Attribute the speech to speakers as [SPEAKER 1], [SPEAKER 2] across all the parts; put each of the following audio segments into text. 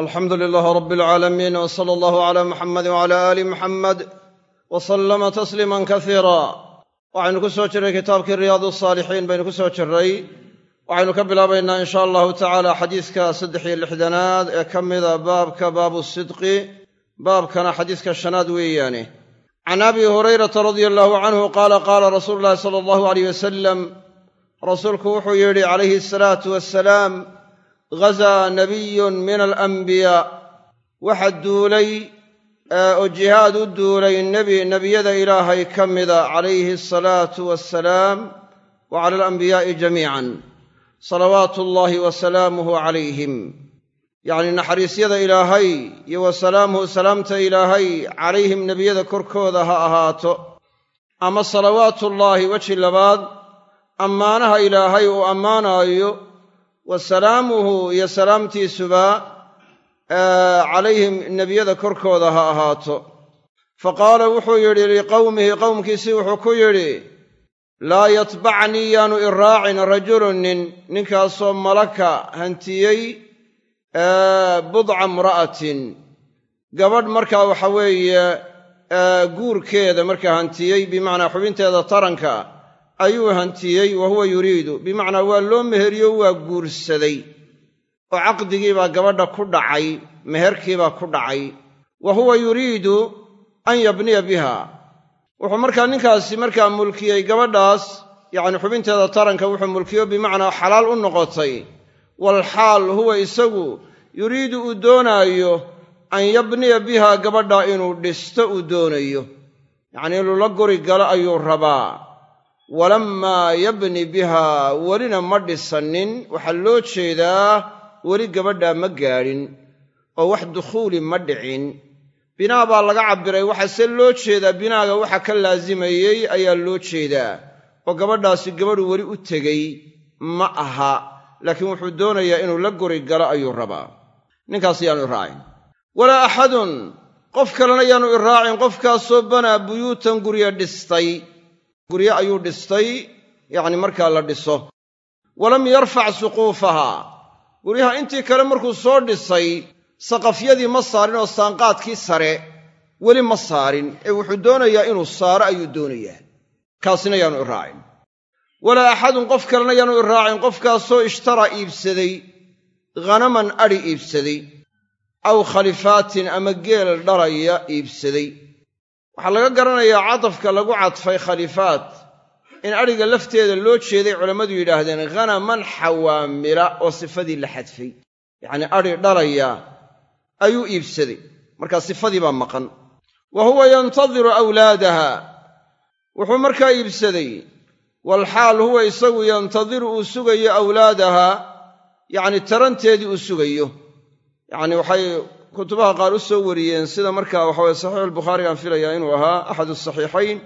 [SPEAKER 1] alxamdu lilaah rab alcaalamiin w sala allahu cala muxamadi wcala aali muxamed w sallama tasliiman kasiira waxaynu ku soo jirray kitaabkii riyaadu saalixiin baynu ku soo jirray. Waxaynu ka bilaabaynaa in sha allahu tacaala xadiiska saddex iyo lixdanaad ee ka mida baabka baabu sidqi baabkana xadiiska shanaad weeyaane can abi hurayrata radia allahu canhu qaala qaala rasuulu llahi sala allahu aleyh wasalam rasuulku wuxuu yidhi calayhi asalaatu wassalaam gazaa nabiyun min alambiyaa waxa duulay oo jihaad u duulay nebi nebiyada ilaahay ka mida calayhi asalaatu wassalaam wa cala alambiyaa'i jamiican. Salawaatu ullaahi wa salaamuhu calayhim. Yacnii naxariisyada ilaahay iyo wa salaamuhu salaamta ilaahay calayhim nebiyada korkooda ha ahaato. Ama salawaatullaahi weji labaad ammaanaha ilaahay uu ammaanaayo wa salaamuhu iyo salaamtiisuba calayhim nebiyada korkooda ha ahaato. Fa qaala wuxuu yidhi liqowmihi qowmkiisii wuxuu ku yidhi laa yatbacnii yaanu iraacin rajulun nin ninkaasoo malaka hantiyey budca imra'atin. Gabadh markaa waxa weeye guurkeeda markaa hantiyey bimacnaa xubinteeda taranka ayuu hantiyey wa huwa yuriidu. Bimacnaa waa loo meheriyo waa guursaday. Oo caqdigiibaa gabadha ku dhacay meherkiibaa ku dhacay. Wa huwa yuriidu an yabniya biha. Wuxuu markaa ninkaasi markaa mulkiyey gabadhaas yacni xubinteeda taranka wuxuu mulkiyo bimacnaa xalaal u noqotay. Walxaal huwa isagu yuriidu uu doonaayo an yabniya biha gabadha inuu dhisto uu doonayo. Yacnii inuu la guri galo ayuu rabaa walammaa yabni biha welina ma dhisannin. Waxaa loo jeedaa weli gabadhaa ma gaadhin oo wax dukhuuli ma dhicin. Binaa baa laga cabbiray waxaase loo jeedaa binaaga waxa ka laasimayey ayaa loo jeedaa. Oo gabadhaasi gabadhu weli u tegey ma aha. Laakiin wuxuu doonayaa inuu la guri galo ayuu rabaa. Ninkaas yaanu iraacin walaa axadun qof kalena yaanu iraacin qofkaasoo banaa buyuutan guryo dhistay guryo ayuu dhistay yacni markaa la dhiso. Walam yarfac suquufaha. Guryaha intii kale markuu soo dhisay saqafyadii ma saarin oo saanqaadkii sare weli ma saarin. Ee wuxuu doonayaa inuu saaro ayuu doonayaa. Kaasina yaanu iraacin walaa axadun qof kalena yaanu iraacin qofkaasoo ishtara iibsaday khanaman adhi iibsaday aw khalifaatin ama geel dharaya iibsaday waxaa laga garanayaa cadafka lagu cadfay khalifaat in adhiga lafteeda loo jeeday culammadu yidhaahdeen khanaman xawaamila oo sifadii la xadfay. Yacnii adhi dhalaya ayuu iibsaday. Markaa sifadii baa maqan. Wa huwa yantadiru awlaadaha. Wuxuu markaa iibsaday walxaal huwa isagu yantadiru uu sugayo awlaadaha yacni taranteedii uu sugayo. Yacni waxay kutubaha qaar u soo wariyeen sida markaa waxaweye saxiixulbukhaari aan filayaa inuu ahaa axadu saxiixayn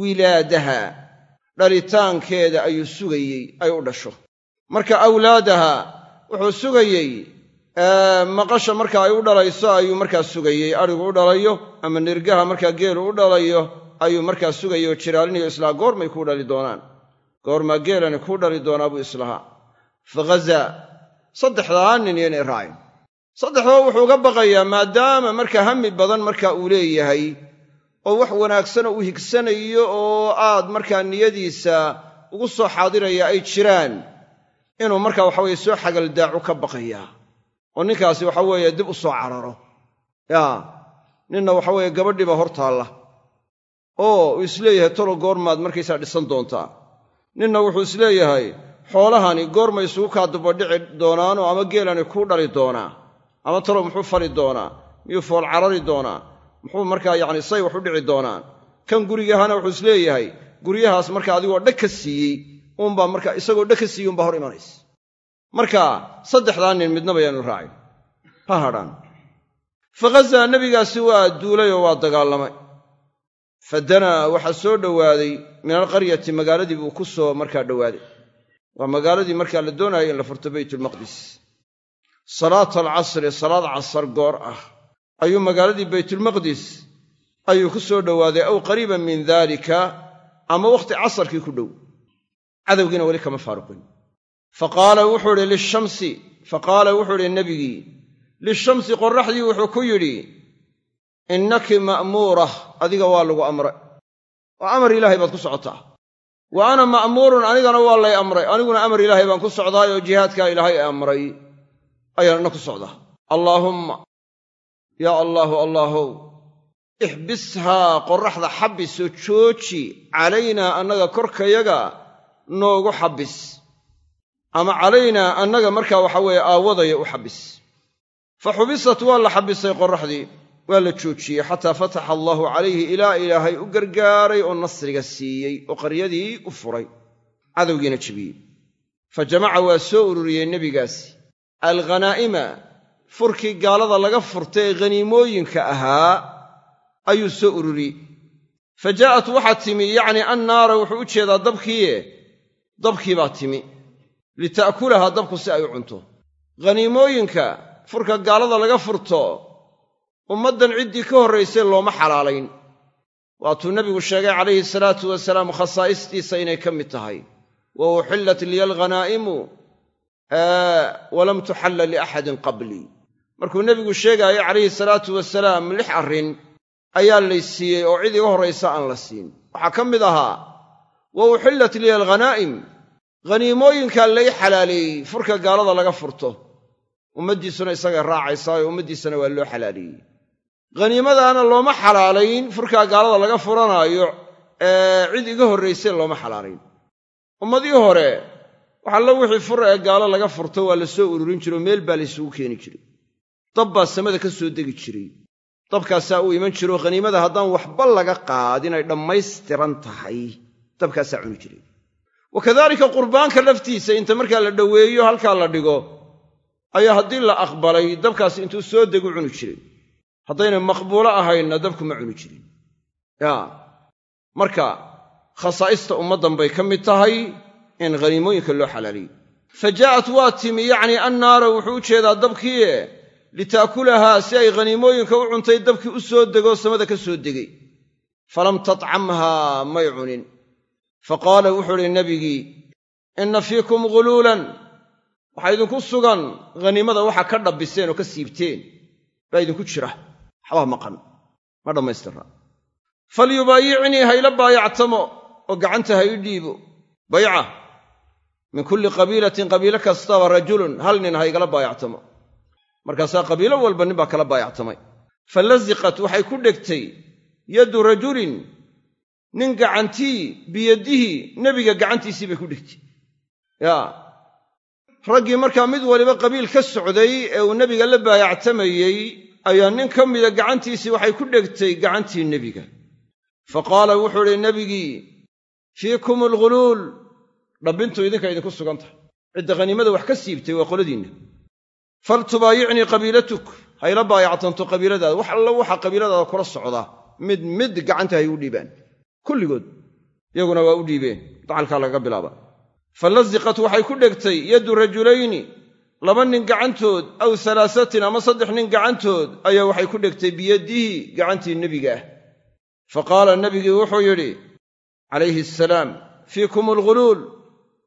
[SPEAKER 1] wilaadaha dhalitaankeeda ayuu sugayey ay u dhasho. Marka awlaadaha wuxuu sugayey maqasha marka ay u dhalayso ayuu markaa sugayey. Adhigu u dhalayo ama nirgaha markaa geelu u dhalayo ayuu markaa sugayey oo jiraalinayo islaha goormay kuu dhali doonaan. Goormaa geelani kuu dhali doonaa buu islahaa faghazaa saddexdaa nin raacin saddexdaba wuxuu uga baqayaa maadaama markaa hami badan markaa uu leeyahay oo wax wanaagsanoo uu higsanayo oo aad markaa niyadiisa ugu soo xaadiraya ay jiraan inuu markaa waxaweye soo xagaldaacu ka baqayaa oo ninkaasi waxa weeye dib u soo cararo. Yaa ninna waxa weeye gabadhiiba hor taalla. Oo uu is leeyahay tolo goormaad markaysaa dhisan doontaa. Ninna wuxuu is leeyahay xoolahani goormay isugu kaa dubadhici doonaanoo ama geelani kuu dhali doonaa ama talo muxuu fali doonaa miyuu fool carari doonaa muxuu markaa yacni say wax u dhici doonaan. Kan gurigahana wuxuu is leeyahay guryahaas marka adigoo dhag ka siiyey uunbaa marka isagoo dhag ka siiyey unbaa hor imanaysa. Marka saddexdaa nin midnaba yaanu raacin. Ha hadhaan. Fa ghazaa nebigaasi waa duulay oo waa dagaalamay. Fa danaa waxaa soo dhowaaday min alqaryati magaaladii buu ku soo markaa dhowaaday waa magaaladii markaa la doonayay in la furto baytulmaqdis salaata alcasri salaad casar goor ah. Ayuu magaaladii baytulmaqdis ayuu ku soo dhowaaday aw qariiban min daalika ama wakhti casarkii ku dhow. Cadowgiina weli kama faaruqin. Fa qaala wuxuu idhi lishamsi. Fa qaala wuxuu idhi nebigii lishamsi qorraxdii wuxuu ku yidhi innaki ma'muurah adiga waa lagu amray. Oo amar ilaahay baad ku socotaa. Wa ana ma'muurun anigana waa lay amray. Aniguna amar ilaahay baan ku socdaayoo jihaadkaa ilaahay ee amray ayaanna ku socdaa allaahumma yaa allaahu allaahow ixbishaa qorraxda xabbisoo jooji calaynaa annaga korkayaga noogu xabbis. Ama calaynaa annaga markaa waxa weeye aawadaya u xabbis. Fa xubisat waa la xabbisay qorraxdii waa la joojiyey xataa fataxa allaahu calayhi ilaa ilaahay u gargaaray oo nasriga siiyey oo qaryadii u furay. Cadowgiina jebiyey fa jamaca waa soo ururiyey nebigaasi alghanaa'ima furkii gaalada laga furtay ee ghaniimooyinka ahaa ayuu soo ururiyey fa jaa'at waxaa timi yacnii annaara wuxuu u jeedaa dabkiie dabkii baa timi. Lita'kulaha dabku si ay u cunto. Ghaniimooyinka furka gaalada laga furto ummaddan ciddii ka horraysay looma xalaalayn. Waatuu nebigu sheegay calayhi salaatu wasalaam khasaa'istiisa inay ka mid tahay. Wa uxillat liya alghanaa'imu walam tuxalla liaxadin qablii markuu nebigu sheegaayo calayhi salaatu wasalaam lix arrin ayaa lay siiyey oo cid iga horraysa aan la siin. Waxaa ka mid ahaa wa uxillat liya alghanaa'im. Ghaniimooyinkaa lay xalaaleeyey furka gaalada laga furto. Ummaddiisuna isagay raacaysaayo ummaddiisana waa loo xalaaleeyey ghaniimadaana looma xalaalayn furkaa gaalada laga furanaayo ee cid iga horraysay looma xalaalayn. Ummadii hore waxallo wixii fur ee gaalo laga furto waa la soo ururin jiro meel baa laysugu keeni jiray. Dab baa samada ka soo degi jiray. Dabkaasaa uu iman jiro khaniimada haddaan waxba laga qaadin ay dhammaystiran tahay. Dabkaasaa cuni jiray. Wa kadaalika qurbaanka laftiisa inta markaa la dhoweeyo halkaa la dhigo ayaa haddii la aqbalay dabkaas intuu soo degu cuni jiray. Haddayna maqbuulo ahaynna dabku ma cuni jirin. Yaa marka khasaa'ista ummaddan bay ka mid tahay in haniimooyinka loo xalaaliyey. Fa jaa'at waa timi yacnii annaara wuxuu u jeedaa dabkiie litaakulahaa si ay khaniimooyinka u cuntay dabkii u soo degoo samada ka soo degay. Falam tatcamhaa may cunin. Fa qaala wuxuu idhi nebigii inna fiikum ghuluulan waxaa idinku sugan khaniimada waxaa ka dhabbiseen oo ka siibteen baa idinku jira. Waxbaa maqan. Ma dhammaystirra. Falyubaayicnii hayla baayactamo oo gacanta ha ii dhiibo. Bayca min kulli qabiilatin qabiilo kastaba rajulun hal nin ha ygala baayactamo. Markaasaa qabiilo walba nin baa kala baayactamay. Falaziqat waxay ku dhegtay yaddu rajulin nin gacantii biyadihii nebiga gacantiisii bay ku dhegtay. Yaa raggii markaa mid waliba qabiil ka socday ee uu nebiga la baayactamayey ayaa nin ka mida gacantiisii waxay ku dhegtay gacantii nebiga. Fa qaala wuxuu idhi nebigii fiikum alghuluul dhabbintu idinka idinku sugan tahay cidda khaniimada wax ka siibtay waa qoladiinna. Faltubaayicnii qabiilatuk hayla baayactanto qabiiladaada. Wax alla waxa qabiiladaada kula socdaa mid mid gacanta hay u dhiibaan kulligood. Iyaguna waa u dhiibeen. Dacalkaa lagaga bilaaba. Falaziqat waxay ku dhegtay yaddu rajulayni. Laba nin gacantood aw halaasatin ama saddex nin gacantood ayaa waxay ku dhegtay biyadihi gacantii nebiga ah. Fa qaala nebigii wuxuu yidhi calayhi asalaam fiikum alghuluul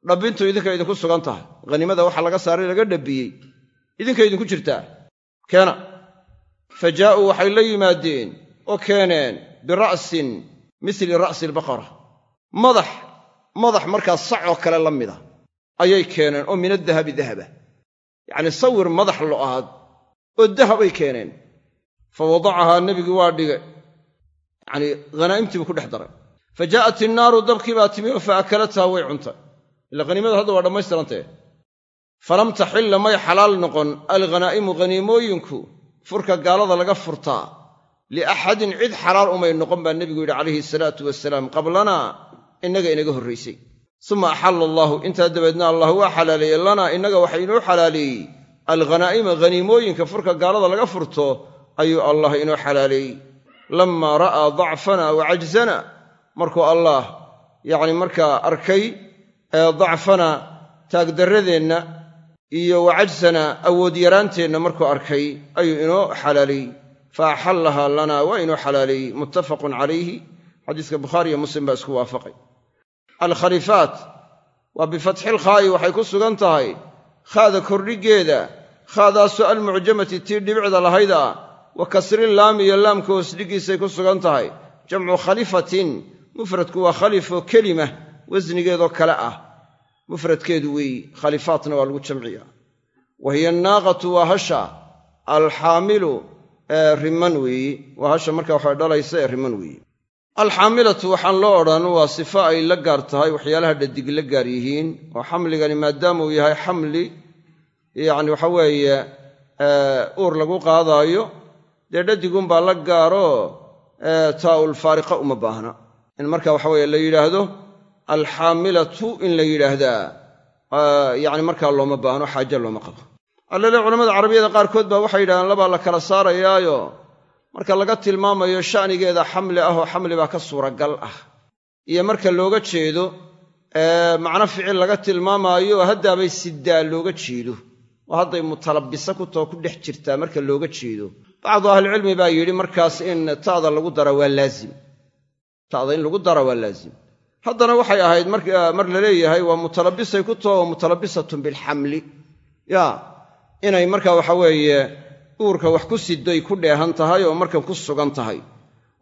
[SPEAKER 1] dhabbintu idinka idinku sugan tahay. Haniimada waxa laga saaray laga dhabbiyey. Idinka idinku jirtaa. Keena. Fa jaa'uu waxay la yimaadeen. Oo keeneen bira'sin misli ra'si albaqara madax madax markaa sacoo kale la mida. Ayay keeneen oo min adahabi dahaba. Yacnii sawir madax lo'aad oo dahabay keeneen. Fa wadacahaa nebigii waa dhigay. Yacnii khanaa'imtii buu ku dhex daray. Fa jaa'at innaaru dabkii baa timi oo fa akalathaa way cuntay ila khaniimadu hadda waa dhammaystirantee falam taxilla may xalaal noqon alghanaa'imu khaniimooyinku furka gaalada laga furtaa liaxadin cid xalaal umay noqon baa nebigu yidhi calayhi salaatu wasalaam qablanaa innaga inaga horraysay suma axalla allaahu intaa dabeedna allah waa xalaaleeyey lanaa innaga waxa inoo xalaaleeyey. Alghanaa'ima khaniimooyinka furka gaalada laga furto ayuu allah inoo xalaaleeyey. Lammaa ra'aa dacfana wa cajzana markuu allah yacni markaa arkay dacfana taagdarradeenna iyo wa cajsana awood yaraanteenna markuu arkay ayuu inoo xalaaleeyey fa axallahaa lanaa waa inoo xalaaleeyey muttafaqun calayhi. Xadiiska bukhaari iyo muslim baa isku waafaqay. Alkhaliifaat waa bifatxilkhaa'i waxay ku sugan tahay. Khaada kordhiggeeda khaadaasu almucjamati tii dhibicda lahayd ah wa kasri laami iyo laamka hoosdhigiisay ku sugan tahay. Jamcu khalifatin mufradku waa khalifo kelima wasnigeedoo kale ah. Mufradkeedu weeyi khalifaatna waa lagu jamciya wa hiya annaaqatu waa hasha alxaamilu ee riman weeyi. Waa hasha marka waxa dhalaysa ee riman weeyi. Alxaamilatu waxaan loo odhan waa sifo ay la gaar tahay waxyaalaha dhadig la gaar yihiin oo xamligani maadaama uu yahay xamli yacni waxa weeye uur lagu qaadaayo dee dhadigunbaa la gaaroo taa'ul faariqa uma baahna. In marka waxa weye la yidhaahdo alxaamilatu in la yidhaahdaa. Yacni markaa looma baahno xaaje looma qabo. Allele culamada carabiyada qaarkood baa waxay yidhahdeen labaa la kala saarayaayo. Marka laga tilmaamayo sha'nigeeda xamli ah oo xamli baa ka suuragal ah. Iyo marka looga jeedo macno ficil laga tilmaamaayo haddaabay sidaa looga jeedo. Oo hadday mutalabisa ku tao ku dhex jirtaa marka looga jeedo. Bacdu ahlicilmi baa yidhi markaas in ta'da lagu dara waa laazim. Ta'da in lagu dara waa laazim haddana waxay ahayd mar la leeyahay waa mutalabisay ku taho mutalabisatun bilxamli. Ya inay marka waxa weeye uurka wax ku sidoy ku dheehan tahay oo markan ku sugan tahay.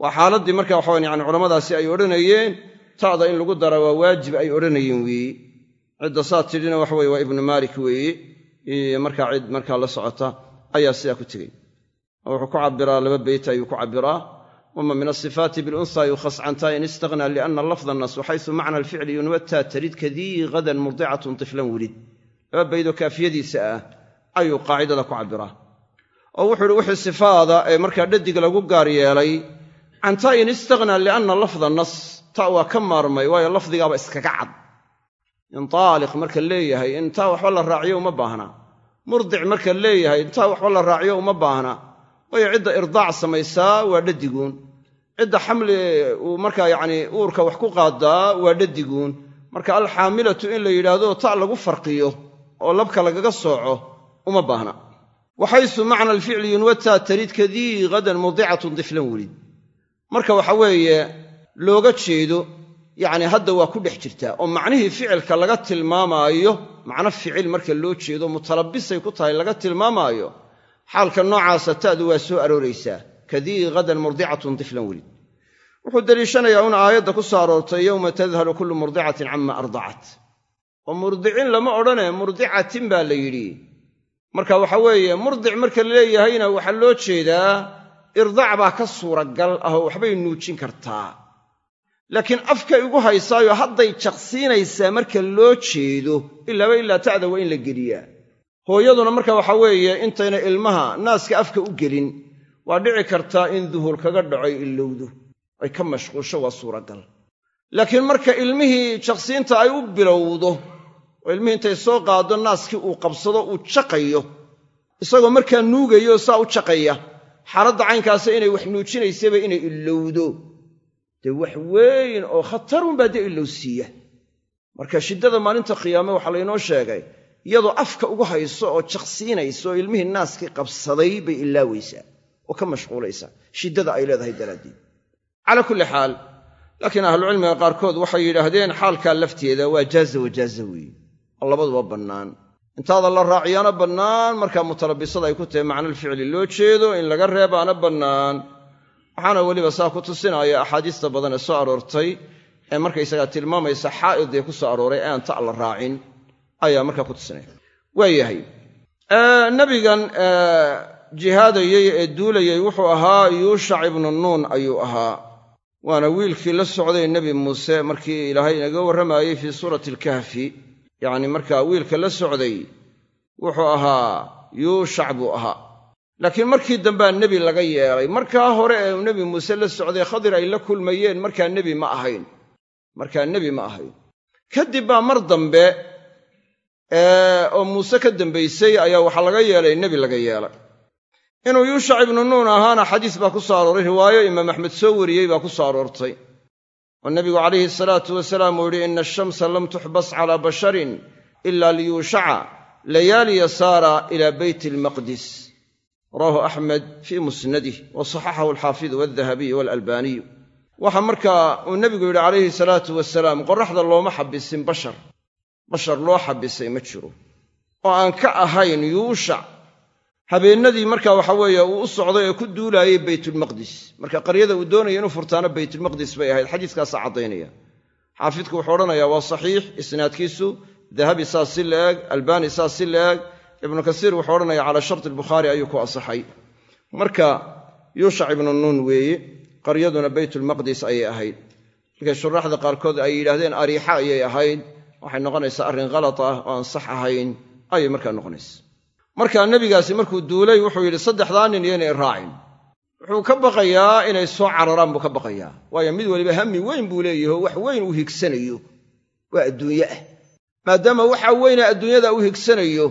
[SPEAKER 1] Waa xaaladdii marka waxawan yani culammadaasi ay odhanayeen ta'da in lagu dara waa waajib ay odhanayeen weeye cidda saa tidhina waxa weye waa ibnu maalik weeye markaa cid markaa la socota ayaa sidaa ku tegey. Oo wuxuu ku cabbiraa laba beyt ayuu ku cabbiraa wama min asifaati bilunha yukhas cantaa in istaghnaa liana lafda nas waxaysu macna alficli yunwataa tarid kadii hadan murdicatun tiflan welid laba baydoo kaafiyadiisa ah ayuu qaacidada ku cabbiraa oo wuxuu ihi wixii sifaada ee markaa dhadig lagu gaar yeelay cantaa in istaghnaa lianna lafda nas ta waa ka maarmay waayo lafdigaaba iskaga cad intaaliq marka leeyahay in taa waxba la raaciyo uma baahna murdic marka leeyahay in taa waxba la raaciyo uma baahna waayo cidda irdaac samaysaa waa dhadiguun. Cidda xamli uu markaa yacni uurka wax ku qaadaa waa dhadiguun. Marka alxaamilatu in la yidhaahdo ta lagu farqiyo oo labka lagaga sooco uma baahna. Waxaysu macna alficli yunwataa tarid kadii hadan mudicatun diflan welid marka waxa weeye looga jeedo yacni hadda waa ku dhex jirtaa oo macnihii ficilka laga tilmaamaayo macno ficil marka loo jeedo mutalabisay ku tahay laga tilmaamaayo xaalka noocaasa ta'du waa soo arooraysaa. Kadii hadan murdicatun diflan welid wuxuu deliishanayaa un aayadda ku soo aroortay yowma tadhalu kullu murdicatin cama ardacat oo murdicin lama odhane murdicatin baa la yidhi. Marka waxa weeye murdic marka la leeyahayna waxaa loo jeedaa irdaac baa ka suuragal ah oo waxbay nuujin kartaa. Laakiin afkay ugu haysaayo hadday jaqsiinaysaa marka loo jeedo ilaaba ilaa ta'da waa in la geliyaa hooyaduna marka waxaa weeye intayna ilmaha naaska afka u gelin waa dhici kartaa in duhur kaga dhaco ilowdo ay ka mashquusho waa suuragal. Laakiin marka ilmihii jaqsiinta ay u bilowdo oo ilmihii intay soo qaado naaskii uu qabsado uu jaqayo isagoo markaa nuugayo saa u jaqaya xaaladda caynkaasa inay wax nuujinaysaba inay ilowdo dee wax weyn oo khatarunbaa dee ilowsiiya marka shiddada maalinta qiyaame waxaa laynoo sheegay iyadoo afka ugu hayso oo jaqsiinaysa oo ilmihii naaskii qabsaday bay ilaawaysaa oo ka mashquulaysaa. Shiddada ay leedahay daraaddeed. Calaa kulli xaal laakiin ahlucilmiga qaarkood waxay yidhaahdeen xaalkaa lafteeda waa jaaza wajaaza weeye. Oo labaduba bannaan. Intaada la raaciyaana bannaan markaa mutalabisada ay ku tahay macnalficli loo jeedo in laga reebaana bannaan. Waxaana weliba saa ku tusinaya axaadiista badan ee soo aroortay ee markaysagaa tilmaamaysa xaa'idee ku soo arooray ee aan ta' la raacin ayaa markaa ku tusinaya waayahay nebigan jihaadayey ee duulayey wuxuu ahaa yuushac ibnu nuun ayuu ahaa. Waana wiilkii la socday nebi muuse markii ilaahay inaga warramayey fii suurati alkahfi. Yacni markaa wiilka la socday wuxuu ahaa yuushac buu ahaa. Laakiin markii dambea nebi laga yeelay markaa hore ee nebi muuse la socday khadir ay la kulmayeen markaa nebi ma ahayn. Markaa nebi ma ahayn. Kadib baa mar dambe oo muuse ka dambaysay ayaa waxaa laga yeelay nebi laga yeelay. Inuu yuushac ibnu nuun ahaana xadiis baa ku soo arooray riwaayo imaam axmed soo wariyey baa ku soo aroortay. Oo nebigu calayhi salaatu wasalaam uu yidhi ina ashamsa lam tuxbas calaa basharin ila liyuushaca layaaliya saara ila beyt almaqdis. Rawaahu axmed fii musnadih wa saxaxahu alxaafidu waldahabiyu waalalbaaniyu waxaa markaa uu nebigu yidhi calayhi salaatu wasalaam qorraxda looma xabisin bashar bashar loo xabisay ma jiro. Oo aan ka ahayn yuushac habeennadii marka waxa weeye uu u socday ee ku duulaayay baytulmaqdis marka qaryada uu doonaya inuu furtaano baytulmaqdis bay ahayd. Xadiiskaasaa caddaynaya. Xaafidku wuxuu odhanayaa waa saxiix isnaadkiisu dahabi saas si la eg albani saas si la eg ibnu kasiir wuxuu odhanaya calaa sharti albukhaari ayuu ku asaxay marka yuushac ibnu nuun weeye qaryaduna baytulmaqdis ayay ahayd. Markay shuraaxda qaarkood ay yidhaahdeen ariixa ayay ahayd waxay noqonaysaa arrin khalad ah oo aan sax ahayn ayay markaa noqonaysa marka nebigaasi markuu duulay wuxuu yidhi saddexdaa nin iyo inay raacin. Wuxuu ka baqayaa inay soo cararaan buu ka baqayaa. Waayo mid weliba hammi weyn buu leeyaho wax weyn uu higsanayo. Waa adduunye ah. Maadaama waxa weyne adduunyada uu higsanayo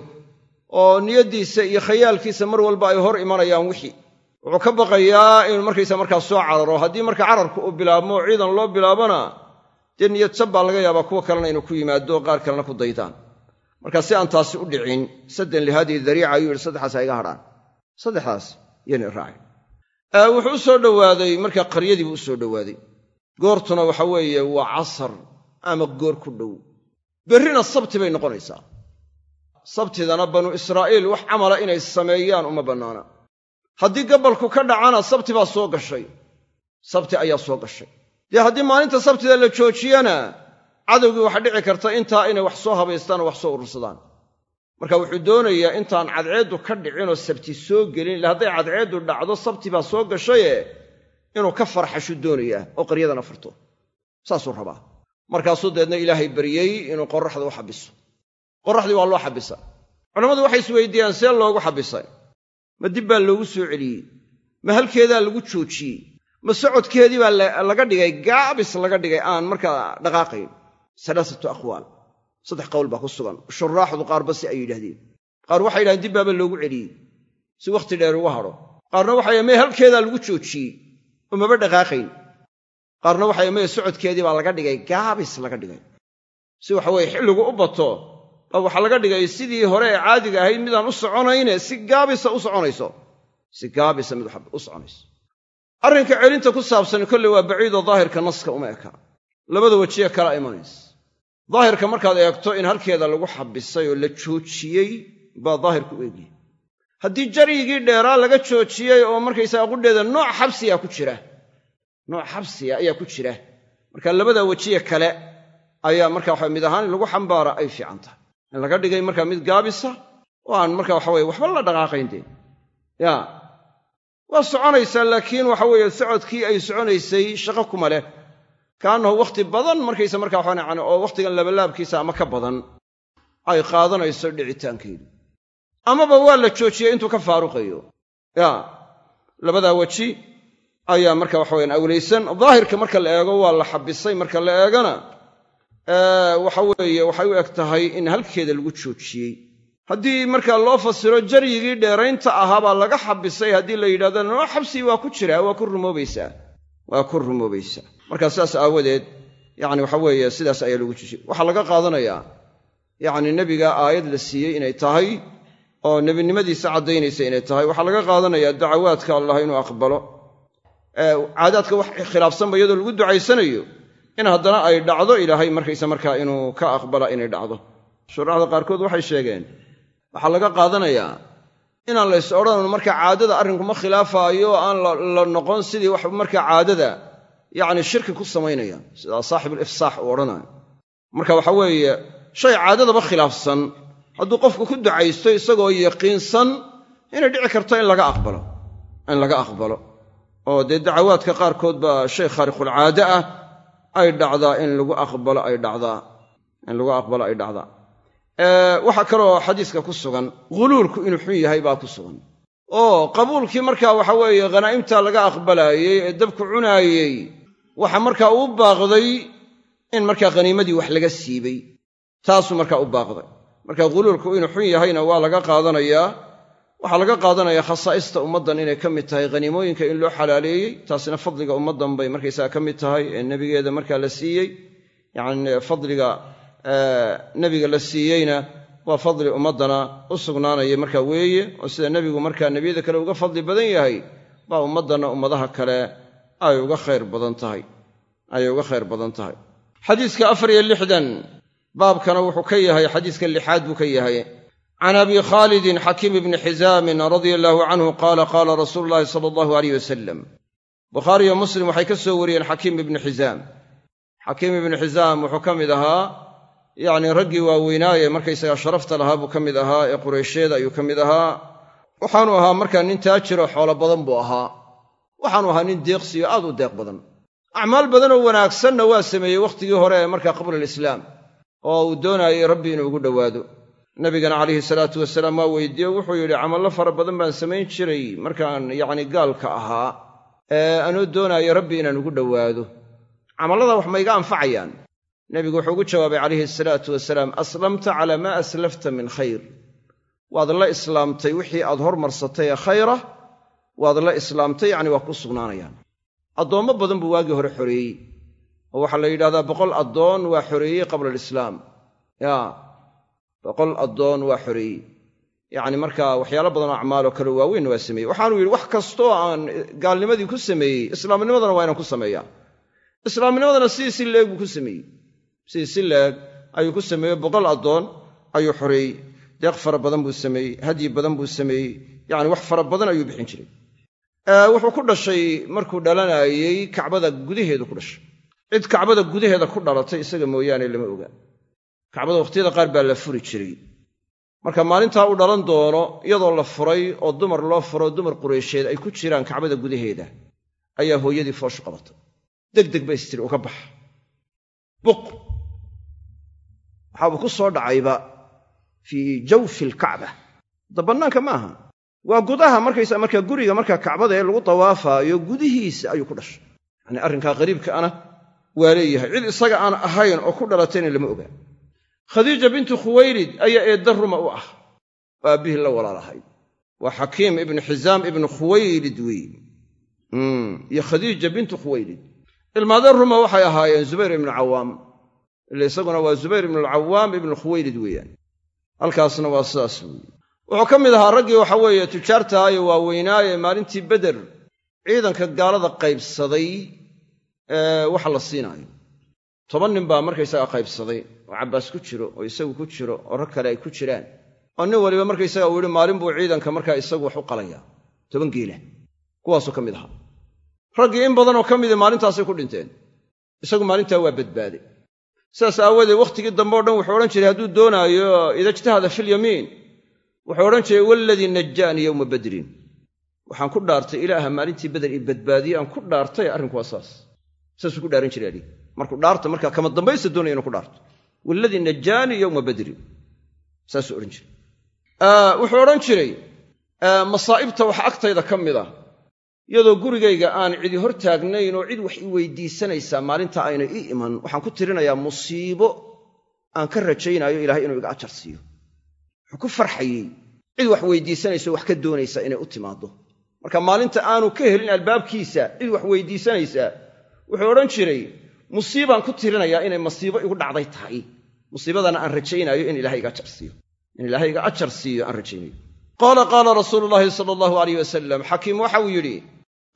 [SPEAKER 1] oo niyaddiisa iyo khayaalkiisa mar walba ay hor imanayaan wixii. Wuxuu ka baqayaa inuu markaysa markaa soo cararo. Haddii marka cararku uu bilaabmo ciidan loo bilaabona dee niyad baa laga yaabaa kuwa kalena inuu ku yimaado qaar kalena ku daydaan marka si aan taasi u dhicin saddan lihaadihi dariica ayuu yidhi saddexaas ha iga hadhaan. Saddexdaas yana raacin. Wuxuu u soo dhowaaday marka qaryadii buu u dhowaaday goortuna waxa weeye waa casar ama goor ku dhow. Berrina sabti bay noqonaysaa. Sabtidana banu israa'iil wax camala inay sameeyaan uma bannaana. Haddii gabalku ka dhacana sabti baa soo gashay. Sabti ayaa soo gashay dee haddii maalinta sabtida la joojiyana cadowgii waxa dhici karta intaa inay wax soo habaystaan wax soo urursadaan. Marka wuxuu doonayaa intaan cadceeddu ka dhicinoo sabti soo gelin ila hadday cadceeddu dhacdo sabti baa soo gashaye inuu ka farxashuu doonayaa oo qaryadana furto. Saasuu rabaa. Markaasuu deedna ilaahay baryey inuu qorraxda u xabiso. Qorraxdii waa loo xabisa. Culammadu waxay isweydiiyaan see loogu xabisay. Ma dib baa loogu soo celiyey? Ma halkeedaa lagu joojiyey ma socodkeedii baa laga dhigay gaabis laga dhigay aan markaa dhaqaaqayn. Salaasatu aqwaal. Saddex qowl baa ku sugan. Shuraaxdu qaarba si ay yidhahdeen qaar waxay yidhahdeen dib baaba loogu celiyey. Si wakhti dheer uga hadho. Qaarna waxay mee halkeedaa lagu joojiyey? Oo dhaqaaqayn. Qaarna waxay mee socodkeedii baa laga dhigay gaabis laga dhigay. Si waxa weye xilligu u bato baa waxaa laga dhigay sidii hore ee caadiga ahayd midaan u soconayne si gaabisa u soconayso. Si gaabisa mid u soconayso arrinka celinta ku saabsan kolley waa baciidoo daahirka naska uma eka. Labada wejiye kala imanaysa. Daahirka markaad eegto in halkeeda lagu xabisay oo la joojiyey baa daahirku u egyahay haddii jaryigii dheeraa laga joojiyey oo markaysaga qudheeda nooc xabsiya ku jira. Nooc xabsiya ayaa ku jira. Marka labada wejiye kale ayaa marka waxa mid ahaan in lagu xambaara ay fiican tahay. In laga dhigay markaa mid gaabisa oo aan marka waxa weye waxba la dhaqaaqayn dee ya waa soconaysaa laakiin waxa weeye socodkii ay soconaysay shaqo kuma leh. Kaannahu wakhti badan markaysa markaa waxaan oo wakhtigan labalaabkiisa ama ka badan ay qaadanayso dhicitaankeedu. Amaba waa la joojiyey intuu ka faaruqayo. Ya labadaa weji ayaa marka waxaweyan awlaysan daahirka marka la eego waa la xabisay marka la eegana waxa weeye waxay u eg tahay in halkeeda lagu joojiyey haddii marka loo fasiro jaryigii dheeraynta ahaa baa laga xabisay. Haddii la yidhahdo noo xabsi waa ku jiraa waa ku rumoobaysaa waa ku rumoobaysaa markaa sidaas aawadeed yacni waxa weeye sidaas ayaa lagu joojiyey waxaa laga qaadanayaa yacni nebiga aayad la siiyey inay tahay oo nebinimadiisa caddaynaysa inay tahay. Waxaa laga qaadanayaa dacawaadka allah inuu aqbalo. Caadaadka wax khilaafsanba iyadoo lagu ducaysanayo in haddana ay dhacdo ilaahay markaysa markaa inuu ka aqbala inay dhacdo. Shuraxda qaarkood waxay sheegeen waxaa laga qaadanayaa inaan lays odhanan marka caadada arrinkuma khilaafaayo aan la noqon sidii wax marka caadada yacni shirki ku samaynaya. Sidaa saaxibulifsaax uu odhanayo. Marka waxa weeye shay caadadaba khilaafsan. Hadduu qofku ku ducaysto isagoo yaqiinsan inay dhici karto in laga aqbalo in laga aqbalo. Oo dee dacawaadka qaarkood baa shay khaariqulcaade ah. Ay dhacdaa in lagu aqbalo ay dhacdaa. In lagu aqbalo ay dhacdaa waxaa kaloo xadiiska ku sugan huluulku inuu xun yahay baa ku sugan. Oo qabuulkii markaa waxa weeye khanaa'imta laga aqbalaayey ee dabku cunaayey waxa markaa uu baaqday in markaa khaniimadii wax laga siibay. Taasuu markaa u baaqday. Marka huluulku inuu xun yahayna waa laga qaadanayaa waxaa laga qaadanayaa khasaa'ista ummaddan inay ka mid tahay khaniimooyinka in loo xalaaleeyey. Taasina fadliga ummaddan bay markaysaga ka mid tahay ee nebigeeda markaa la siiyey. Yacni fadliga nebiga la siiyeyna waa fadli ummaddana u sugnaanaya markaa weeye oo sida nebigu markaa nebiyada kale uga fadli badan yahay baa ummaddanna ummadaha kale ay uga khayr badan tahay ayay uga khayr badan tahay. Xadiiska afar iyo lixdan baabkana wuxuu ka yahay xadiiska lixaad buu ka yahay. Can abi khaalidin xakiim ibni xizaamin radia allaahu canhu qaala qaala rasuulu llaahi sala allahu aleyh wasalam bukhaariyo muslim waxay ka soo wariyeen xakiim ibni xizaam. Xakiim ibnu xizaam wuxuu ka mid ahaa yacnii raggii waaweynaaye markaysagaa sharafta lahaa buu ka mid ahaa ee qureysheed ayuu ka mid ahaa. Waxaanu ahaa markaa nin taajiroo xoolo badan buu ahaa. Waxaanu ahaa nin deeqsiyo aad u deeq badan. Acmaal badanoo wanaagsanna waa sameeyey wakhtigii hore ee markaa qabla alislaam oo uu doonaayey rabbi inuu ugu dhowaado. Nabigana calayhi salaatu wasalaam waa weydiiye wuxuu yidhi camallo fara badan baan samayn jiray markaan yacni gaalka ahaa ee anuu doonaayo rabbi inaan ugu dhowaado. Camallada wax ma iga anfacayaan nebigu wuxuu ugu jawaabay calayhi salaatu wasalaam aslamta calaa maa aslafta min khayr. Waad la islaamtay wixii aad hormarsatay ee khayra waad la islaamtay yacni waa ku sugnaanayaan. Addoommo badan buu waagii hore xoreeyey oo waxaa la yidhahdaa boqol addoon waa xoreeyey qabla alislaam. Yaa boqol addoon waa xoreeyey. Yacni markaa waxyaalo badanoo acmaaloo kale waaweynna waa sameeyey. Waxaanuu yidhi wax kastoo aan gaalnimadii ku sameeyey islaamnimadana waa inaan ku sameeyaa. Islaamnimadana sidii si leeg buu ku sameeyey sidii si leeg ayuu ku sameeyey boqol addoon ayuu xoreeyey deeq fara badan buu sameeyey hadyi badan buu sameeyey. Yacni wax fara badan ayuu bixin jiray. Wuxuu ku dhashay markuu dhalanaayey kacbada gudaheedu ku dhashay. Cid kacbada gudaheeda ku dhalatay isaga mooyaane lama oga. Kacbada wakhtiyada qaar baa la furi jiray. Marka maalintaa uu dhalan doono iyadoo la furay oo dumar loo furo dumar qureysheed ay ku jiraan kacbada gudaheeda ayaa hooyadii fooshu qabatay. Deg deg bay istiri uga bax buq waxaabuu ku soo dhacayba fii jawfi alkacba da bannaanka ma aha. Waa gudaha markaysa markaa guriga markaa kacbada ee lagu dawaafaayo gudihiisa ayuu ku dhashay. Yacanii arrinkaa qariibka ana waa leeyahay. Cid isaga aan ahayn oo ku dhalatayna lama ogaa khadiija bintu khuwaylid ayaa eedda ruma u ah. Oo aabbihii la walaalahay. Waa xakiim ibnu xisaam ibnu khuwaylid weeye iyo khadiija bintu khuwaylid. Ilmaadeen ruma waxay ahaayeen zubayr ibnu cawaam ila isaguna waa zubayr ibnu alcawaam ibnu khuwaylid weeyaan. Halkaasna waa sidaas weeye wuxuu ka mid ahaa raggii waxa weeye tujaartaayo waaweynaaye maalintii beder ciidanka gaalada qaybsaday waxa la siinaayo. Toban nin baa markaysaga qaybsaday oo cabbaas ku jiro oo isagu ku jiro oo rag kale ay ku jiraan. Oo nin waliba markaysaga uu yihi maalin buu ciidanka markaa isagu wax u qalayaa. Toban geela. Kuwaasuu ka mid ahaa. Raggii in badanoo ka midii maalintaasay ku dhinteen. Isagu maalintaa waa badbaaday sidaas aawadeed wakhtigii dambe o dhan wuxuu odhan jiray hadduu doonaayo ida ijtahada filyamiin wuxuu odhan jiray waladii najaanii yowma badrin. Waxaan ku dhaartay ilaaha maalintii beder ii badbaadiyey aan ku dhaartay arrinku waa saas. Saasuu ku dhaaran jiray adhig markuu dhaarta markaa kama dambaysta doonaya inuu ku dhaarto. Waladii najaanii yowma badrin. Saasuu odhan jiray. Wuxuu odhan jiray masaa'ibta waxa agtayda ka mid ah iyadoo gurigayga aan cidi hor taagnayn oo cid wax i weydiisanaysaa maalinta ayna ii iman waxaan ku tirinayaa musiibo aan ka rajaynaayo ilahay inuu iga ajar siiyo wuxuu ku farxayey. Cid wax weydiisanayso wax ka doonaysa inay u timaaddo. Marka maalinta aanu ka helin albaabkiisa cid wax weydiisanaysaa wuxuu odhan jiray musiibaan ku tirinayaa inay masiibo igu dhacday tahay. Musiibadana aan rajaynaayo in ilahay iga ajar siiyo in ilaahay iga ajar aan rajaynayo qaala qaala rasuulu llaahi sala allahu alayh wasalam xakiim waxauu yidhi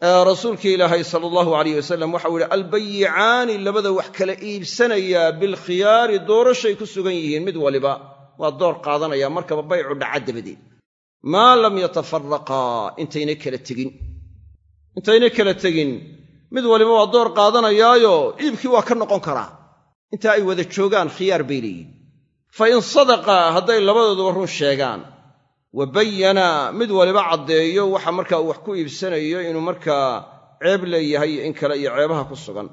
[SPEAKER 1] rasuulkii ilaahay sala allahu alayh wasalam waxau yidhi albayicaani labada wax kala iibsanayaa bilkhiyaari doorashay ku sugan yihiin mid waliba. Waa door qaadanaya markaba baycu dhaca dabadeed. Maa lam yatafaraqaa intaynay kala tegin. Intaynay kala tegin. Mid waliba waa door qaadanayaayo iibkii waa ka noqon karaa. Inta ay wada joogaan khiyaar bay leeyihiin fa in sadaqaa hadday labadooduba run sheegaan wa bayana mid waliba caddeeyo waxa markaa uu wax ku iibsanayo inuu markaa ceeb leeyahay in kale iyo ceebaha ku sugan.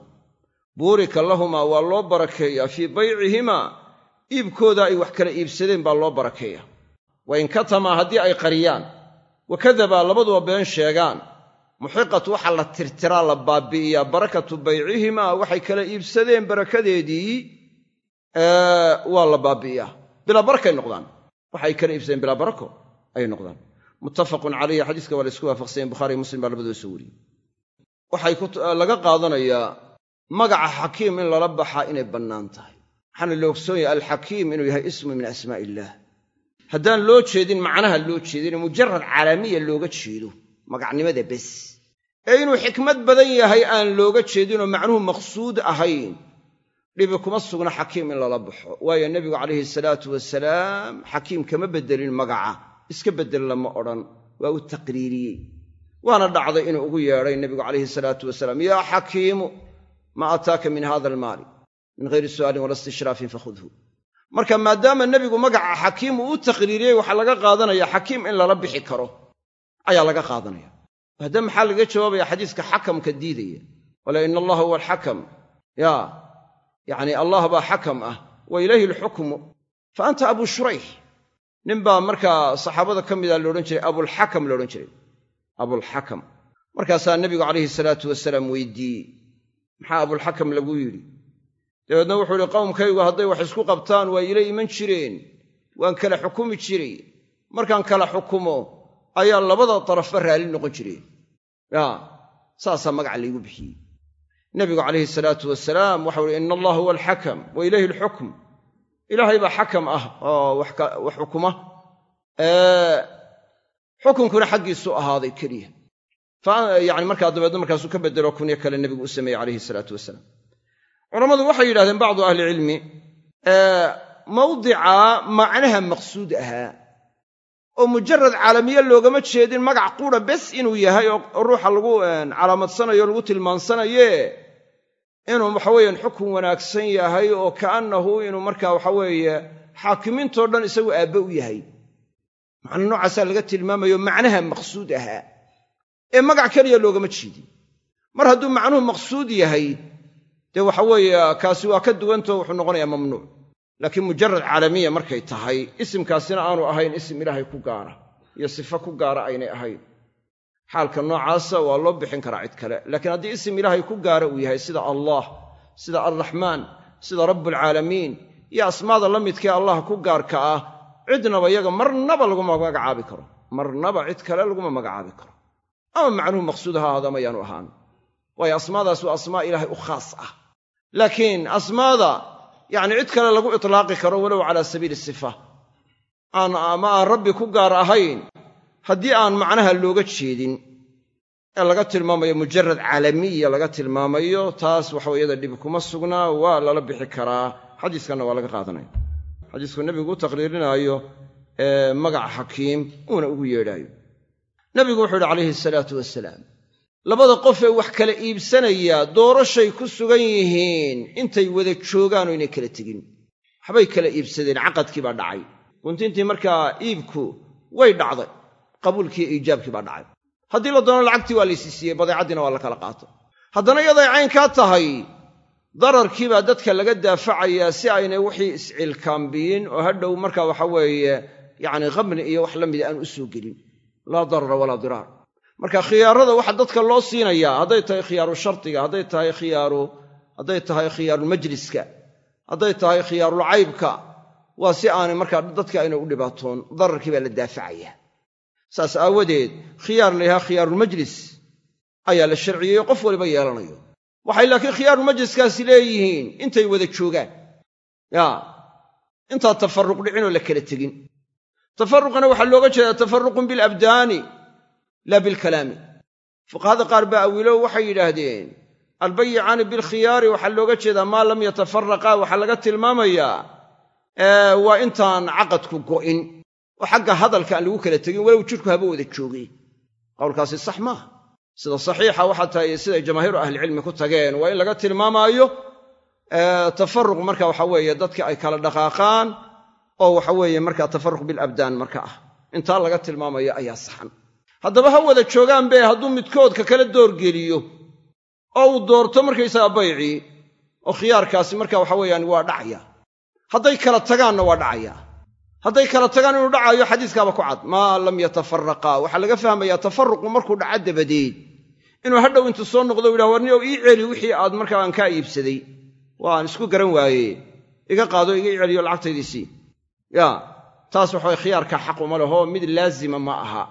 [SPEAKER 1] Buurika lahumaa waa loo barakeeyaa fii baycihimaa iibkooda ay wax kala iibsadeen baa loo barakeeya wa in katamaa haddii ay qariyaan. Wa kadabaa labaduba been sheegaan. Muxiqat waxa la tirtiraa la baabi'iyaa. Barakatu baycihimaa waxay kala iibsadeen barakadeedii waa la baabi'iyaa. Bilaa barakay noqdaan. Waxay kala iibsadeen bilaa barako ayay noqdaan muttafaqun calayhi xadiiska waa la isku waafaqsanyeen bukhariiyo muslim baa labadooda soo wariyey. Waxay laga qaadanayaa magaca xakiim in lala baxaa inay bannaan tahay. Waxaana la ogsoon yahay alxakiim inuu yahay ismu min asmaa illaah haddaan loo jeedin macnaha loo jeedin mujarad caalamiya looga jeedo magacnimada bes. Ee inuu xikmad badan yahay aan looga jeedinoo macnuhu maqsuud ahayn dhibi kuma sugna xakiim in lala baxo. Waayo nebigu calayhi salaatu wasalaam xakiim kama beddelin magaca iska beddel lama odhan waa u taqriiriyey. Waana dhacday inuu ugu yeedhay nebigu calayhi salaatu wasalaam yaa xakiimu maa ataaka min hada almaali min hayri su'aalin wala istishraafin fakhudhu. Marka maadaama nebigu magaca xakiim uu u taqriiriyey waxaa laga qaadanaya xakiim in lala bixi karo. Ayaa laga qaadanaya. Hadda maxaa laga jawaabaya xadiiska xakamka diidaya? Wala ina allaha huwa alxakam. Ya yacni allah baa xakam ah wa ilayhi alxukmu fa anta abu shurayx nin baa markaa saxaabada ka mida la odhan jiray abulxakam la odhan jiray. Abulxakam markaasaa nebigu calayhi salaatu wasalaam weydiiyey maxaa abulxakam lagu yidhi? Dabeedna wuxuu ihi qowmkaygu hadday wax isku qabtaan waa ila iman jireen. Waan kala xukumi jiray. Markaan kala xukumo ayaa labada darafba raalli noqon jireen. Ya saasaa magaca laygu bixiyey. Nebigu calayhi salaatu wasalaam waxau ihi ina allaha huwa alxakam wa ilayhi alxukm ilaahay baa xakam ah oo wax xukuma xukunkuna xaggiisu ahaaday keliya. Yani markaa dabeedna markaasuu ka bedelo kunyo kale nebigu u sameeyey calayhi salaatu wasalaam. Culammadu waxay yidhahdeen bacdu ahlicilmi mawdica macnaha maqsuud ahaa oo mujarad caalamiye loogama jeedin magac qura bes inuu yahay oo ruuxa lagu calaamadsanayo o lagu tilmaansanaye inuu waxaweeyaan xukun wanaagsan yahay oo ka'annahu inuu markaa waxaweeye xaakimiintoo dhan isagu aabbe u yahay. Macna noocaasaa laga tilmaamayo macnaha maqsuud ahaa ee magac keliya loogama jeedin mar hadduu macnuhu maqsuud yahay dee waxa weeye kaasi waa ka duwanto wuxuu noqonayaa mamnuuc. Laakiin mujarad caalamiya markay tahay isimkaasina aanu ahayn isim ilaahay ku gaara iyo sifo ku gaara aynay ahayn xaalka noocaasa waa loo bixin karaa cid kale. Laakiin haddii isim ilaahay ku gaara uu yahay sida allah sida alraxmaan sida rabbulcaalamiin iyo asmaada la midkee allah ku gaarka ah cidnaba iyaga marnaba laguma magacaabi karo. Marnaba cid kale laguma magacaabi karo. Ama macnuhu maqsuud ha ahaado amayaanu ahaan. Waayo asmaadaas waa asmaa ilaahay u khaas ah. Laakiin asmaada yacni cid kale lagu itlaaqi karo walow calaa sabiili sifa. Aan ama aan rabbi ku gaar ahayn haddii aan macnaha looga jeedin ee laga tilmaamayo mujarad caalamiya laga tilmaamayo taas waxa iyada dhibi kuma sugnaa waa lala bixi karaa. Xadiiskanna waa laga qaadanaya xadiisku nebigu u taqriirinaayo ee magaca xakiim uuna ugu yeedhaayo. Nebigu wuxuu yidhi calayhi salaatu wasalaam labada qof ee wax kala iibsanaya doorashay ku sugan yihiin intay wada joogaan oo inay kala tegin. Waxbay kala iibsadeen caqadkii baa dhacay. Guntintii markaa iibku way dhacday qabuulkii iijaabkii baa dhacay. Haddii la doono lacagtii waa laysi siiyey badeecaddiina waa la kala qaatay haddana iyaday caynkaa tahay dararkii baa dadka laga daafacayaa si aynay wixii iscilkaambiyin oo hadhow markaa waxa weeye yacni khamni iyo wax la mida aan u soo gelin. Laa darara walaa diraar. Marka khiyaarada waxa dadka loo siinayaa hadday tahay khiyaaru shardiga hadday tahay khiyaaru hadday tahay khiyaarulmajliska hadday tahay khiyaarulcaybka waa si aanay markaa dadka aynay u dhibaatoon dararkii baa la daafacaya saas aawadeed khiyaar la yidhaha khiyaarulmajlis ayaa la sharciyeeyo qof waliba yeelanayo. Waxay laakiin khiyaarulmajliskaasi leeyihiin intay wada joogaan. Ya intaan tafarruq dhicinoo la kala tegin. Tafarruqana waxaa looga jeedaa tafarruqun bilabdaani laa bilkalaami fuqahada qaar baa awiilo waxay yidhaahdeen albayicaani bilkhiyaari waxaa looga jeedaa maa lam yatafaraqaa waxaa laga tilmaamayaa waa intaan caqadku go'in oo xagga hadalka aan lagu kala tegin walow jidhku haba wada joogay qowlkaasi sax maaha sida saxiixa waxaa tahay siday jamaahiiru ahlicilmi ku tageen. Waa in laga tilmaamaayo tafaruq marka waxa weeye dadka ay kala dhaqaaqaan oo waxa weeye markaa tafaruq bilabdaan marka ah. Intaa laga tilmaamayo ayaa saxan. Haddaba ha wada joogaan be hadduu midkoodka kala doorgeliyo oo uu doorto markaysaga baycii oo khiyaarkaasi marka waxa weeyaan waa dhacaya. Hadday kala tagaanna waa dhacaya hadday kala tagaan inuu dhacayo xadiiskaaba ku cad. Maa lam yatafaraqaa waxaa laga fahmayaa tafaruqu markuu dhaca dabadeed. Inuu hadhow intuu soo noqdo yidhah warniyow ii celi wixii aad markaa aan kaa iibsaday. Waan isku garan waaye. Iga qaado iga celiyo lacagtaydiisii. Ya taas waxaway khiyaarka xaq uma leho mid laazima ma aha.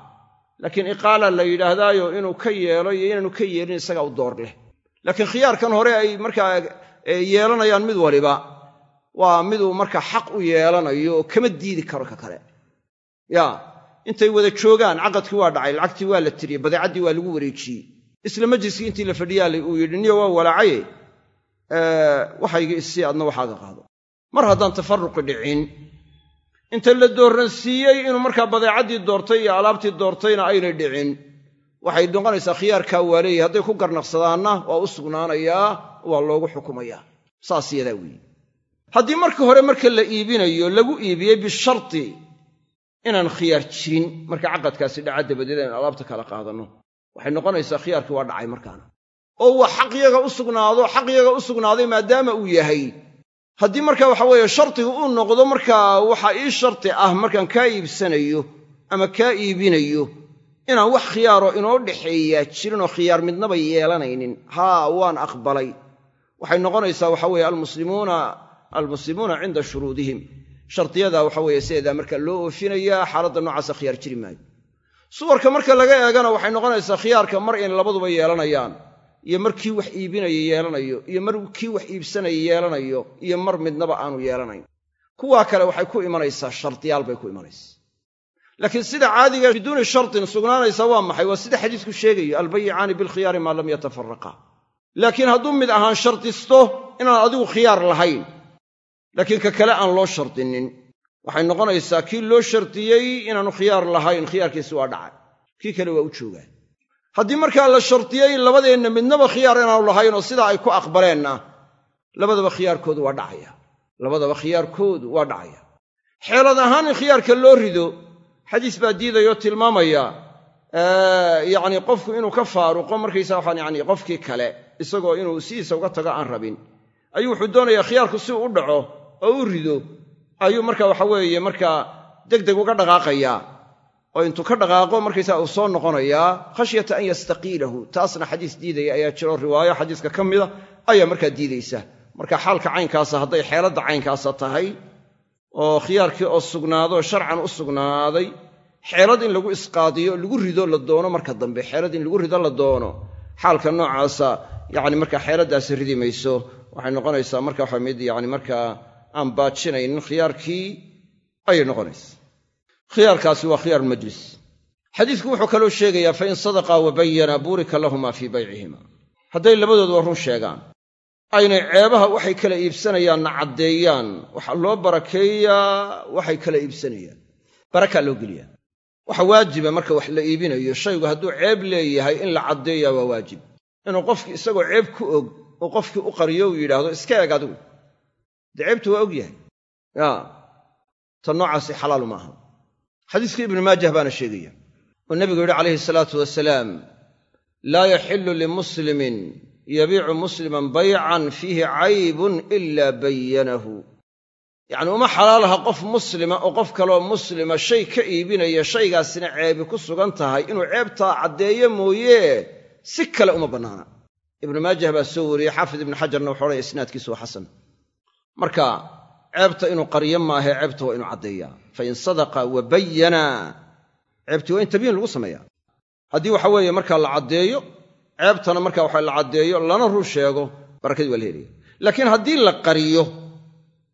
[SPEAKER 1] Laakiin iqaala la yidhaahdaayo inuu ka yeelo iyo inaanu ka yeelin isaga u door leh. Laakiin khiyaarkan hore ay markaa yeelanayaan mid waliba waa miduu markaa xaq u yeelanayo kama diidi karo ka kale. Ya intay wada joogaan caqadkii waa dhacay lacagtii waa la tiriyey badeecaddii waa lagu wareejiyey. Isla majliskii intii la fadhiyaa uu yidhi niyo waa walaacaye. Waxayga isii adna waxaaga qaado mar haddaan tafarruqi dhicin inta la doorransiiyey inuu markaa badeecaddii doortay iyo alaabtii doortayna aynay dhicin waxay noqonaysaa khiyaarkaa waa leeyahy hadday ku garnaqsadaanna waa u sugnaanayaa waa loogu xukumayaa. Saas yadaa weeye haddii markii hore marka la iibinayo lagu iibiyey bisharti inaan khiyaar jirin marka caqadkaasi dhaca dabadeed aynu alaabta kala qaadanno waxay noqonaysaa khiyaarkii waa dhacay markaana oo waa xaqyaga u sugnaado xaqyaga u sugnaaday maadaama uu yahay. Haddii marka waxa weeye shardigu uu noqdo markaa waxa ii sharti ah markaan kaa iibsanayo ama kaa iibinayo inaan wax khiyaaroo inoo dhexeeyaa jirinoo khiyaar midnaba yeelanaynin haa waan aqbalay. Waxay noqonaysaa waxa weeye almuslimuuna almuslimuuna cinda shuruudihim. Shardiyada waxa weeye sideedaa marka loo oofinayaa xaaladda noocaasa khiyaar jiri maayo. Suwarka marka laga eegana waxay noqonaysaa khiyaarka mar in labaduba yeelanayaan iyo mar kii wax iibinaya yeelanayo iyo mar kii wax iibsanaya yeelanayo iyo mar midnaba aanu yeelanayn. Kuwaa kale waxay ku imanaysaa shardiyaal bay ku imanaysaa. Laakiin sida caadiga biduuni shardin sugnaanaysa waa maxay? Waa sida xadiisku sheegayo albayicaani bilkhiyaari maa lam yatafaraqa laakiin hadduu mid ahaan shardisto inaan adigu khiyaar lahayn laakiin ka kale aan loo shardinin. Waxay noqonaysaa kii loo shardiyey inaanu khiyaar lahayn khiyaarkiisi waa dhacay. Kii kale waa u joogaan. Haddii markaa la shardiyey labadeenna midnaba khiyaar inaanu lahayn oo sidaa ay ku aqbaleenna labadaba khiyaarkoodu waa dhacaya. Labadaba khiyaarkoodu waa dhacaya. Xeelad ahaan in khiyaarka loo rido xadiis baa diidayoo tilmaamaya yacni qofku inuu ka faaruqo markaysaa waxaan yani qofkii kale isagoo inuu sidiisa uga tago aan rabin. Ayuu wuxuu doonayaa khiyaarku si uu u dhaco oo u rido ayuu marka waxa weeye markaa degdeg uga dhaqaaqayaa oo intuu ka dhaqaaqo markaysaa uu soo noqonayaa khashyata an yastaqiilahu taasna xadiis diidaya ayaa jiro riwaayo xadiiska ka mida ayaa markaa diidaysa. Marka xaalka caynkaasa hadday xeeladda caynkaasa tahay oo khiyaarkii oo sugnaado sharcan u sugnaaday xeelad in lagu isqaadiyo lagu rido la doono marka dambe xeelad in lagu rido la doono. Xaalka noocaasa yacni markaa xeeladdaasi ridi mayso waxay noqonaysaa marka waxa mid yani markaa aan baajinaynin khiyaarkii ayay noqonaysaa khiyaarkaasi waa khiyaar majlis. Xadiisku wuxuu kaloo sheegayaa fain sadaqaa wa bayana buurika lahumaa fii baycihima hadday labadooduba run sheegaan aynay ceebaha waxay kala iibsanayaanna caddeeyaan waxaa loo barakeeyaa waxay kala iibsanayaan barakaa loo geliyaa. Waxa waajiba marka wax la iibinayo shaygu hadduu ceeb leeyahay in la caddeeyaa waa waajib. Inuu qofkii isagoo ceeb ku og uu qofkii u qariyo uu yidhaahdo iska eg adigu dee ceebtu waa og yahay ya tan noocaasi xalaalu maaha xadiiskii ibnu maajah baana sheegaya. Oo nebigu yidhi calayhi salaatu wasalaam laa yaxillu limuslimin yabiicu musliman baycan fiihi caybun ila bayanahu yacni uma xalaalaha qof muslima oo qof kaleoo muslima shay ka iibinaya shaygaasina ceebi ku sugan tahay inuu ceebtaa caddeeyo mooye si kale uma bannaana. Ibnu maajah baa soo wariyey xaafid ibnu xajarna wuxu odhanaya isnaadkiisu waa xasan marka ceebta inuu qaryo maahe ceebta waa inuu caddeeyaa. Fain sadaqa wa bayana ceebtii waa in tabyiin lagu sameeyaa. Haddii waxa weeye markaa la caddeeyo ceebtana marka waxa la caddeeyo lana run sheego barakadii waa la helaya laakiin haddii la qariyo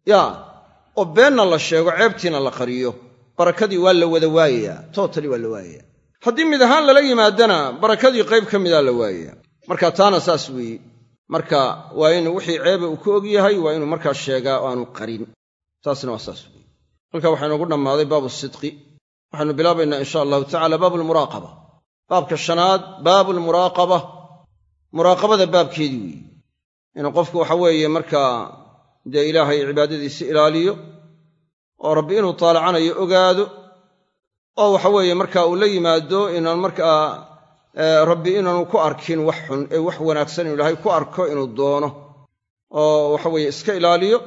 [SPEAKER 1] ya oo beenna la sheego ceebtiina la qariyo barakadii waa la wada waayayaa. Tootali waa la waayayaa. Haddii mid ahaan lala yimaadana barakadii qayb ka midaa la waayaya marka taana saas weeye marka waa in wixii ceeba uu ku og yahay waa inuu markaa sheegaa oo aanu qarin. Taasna waa saas. Weeye halka waxaa inoogu dhammaaday baabu sidqi. Waxaynu bilaabaynaa insha allahu tacala baabu lmuraaqaba baabka shanaad baabu lmuraaqaba muraaqabada baabkeedii weeye inuu qofku waxa weeye markaa dee ilaahay cibaadadiisa ilaaliyo oo rabbi inuu taalacanayo ogaado oo waxa weeye marka uu la yimaado inaan markaa rabbi inaanu ku arkin wax xun ee wax wanaagsan inuu ilaahay ku arko inuu doono oo waxa weeye iska ilaaliyo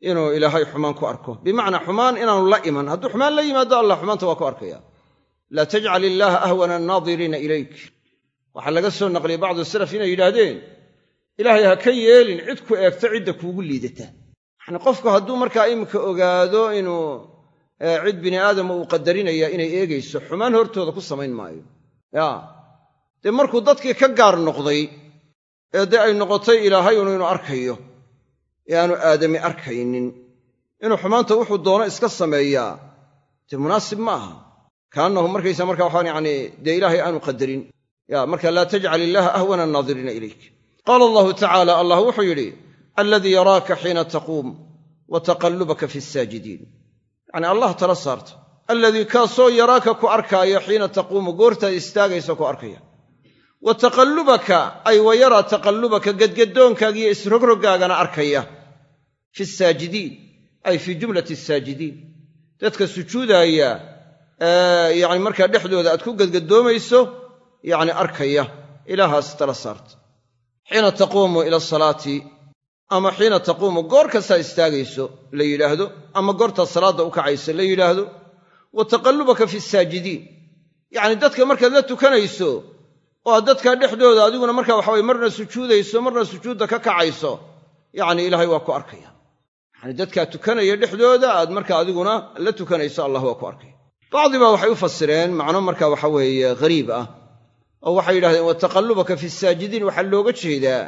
[SPEAKER 1] inuu ilaahay xumaan ku arko. Bimacnaa xumaan inaanu la iman. Hadduu xumaan la yimaado allah xumaanta waa ku arkaya laa tajcal illaaha ahwana annaadiriina ilayk. Waxaa laga soo naqliyey bacdu salaf inay yidhaahdeen ilaahay ha ka yeelin cid ku eegto cidda kuugu liidata. Yacni qofku hadduu markaa iminka ogaado inuu cid bini aadama uu qadarinaya inay eegayso xumaan hortooda ku samayn maayo ya dee markuu dadkii ka gaar noqday ee dee ay noqotay ilaahay unu arkayo ee aanu aadami arkaynin. Inuu xumaanta wuxuu doono iska sameeyaa dee munaasib ma aha. Kaannahu markaysa marka waxaan yacni dee ilaahay aanu qadarin. Ya marka laa tajcal illaaha ahwana annaadiriina ilayk. Qaala allahu tacaala allah wuxuu yidhi aladii yaraaka xiina taquum wa taqallubaka fi saajidiin yacnii allah tala saarta alladii kaasoo yaraaka ku arkaaya xiina taquumu goortaad istaagaysa ku arkaya. Wa taqallubaka ay wa yaraa taqallubaka gedgedoonkaaga iyo isrogrogaagana arkaya. Fi saajidiin ay fii jumlati asaajidiin dadka sujuudaaya yacni markaa dhexdooda aad ku gedgedoomayso yacni arkaya. Ilaahaas tala saarta. Xiina taquumu ila asalaati ama xiina taquumu goor kastaa istaagayso la yidhaahdo ama goortaad salaadda u kacayso la yidhaahdo wa taqallubaka fi saajidiin. Yacni dadka markaad la tukanayso oo aad dadkaa dhexdooda adiguna markaa waxaweye marna sujuudayso marna sujuudda ka kacayso yacni ilaahay waa ku arkaya. Yacni dadkaa tukanaya dhexdooda aad marka adiguna la tukanayso allah waa ku arkaya. Bacdibaa waxay u fasireen macno marka waxa weeye ghariib ah oo waxay yidhahdeen wa taqallubaka fi saajidiin. Waxaa looga jeedaa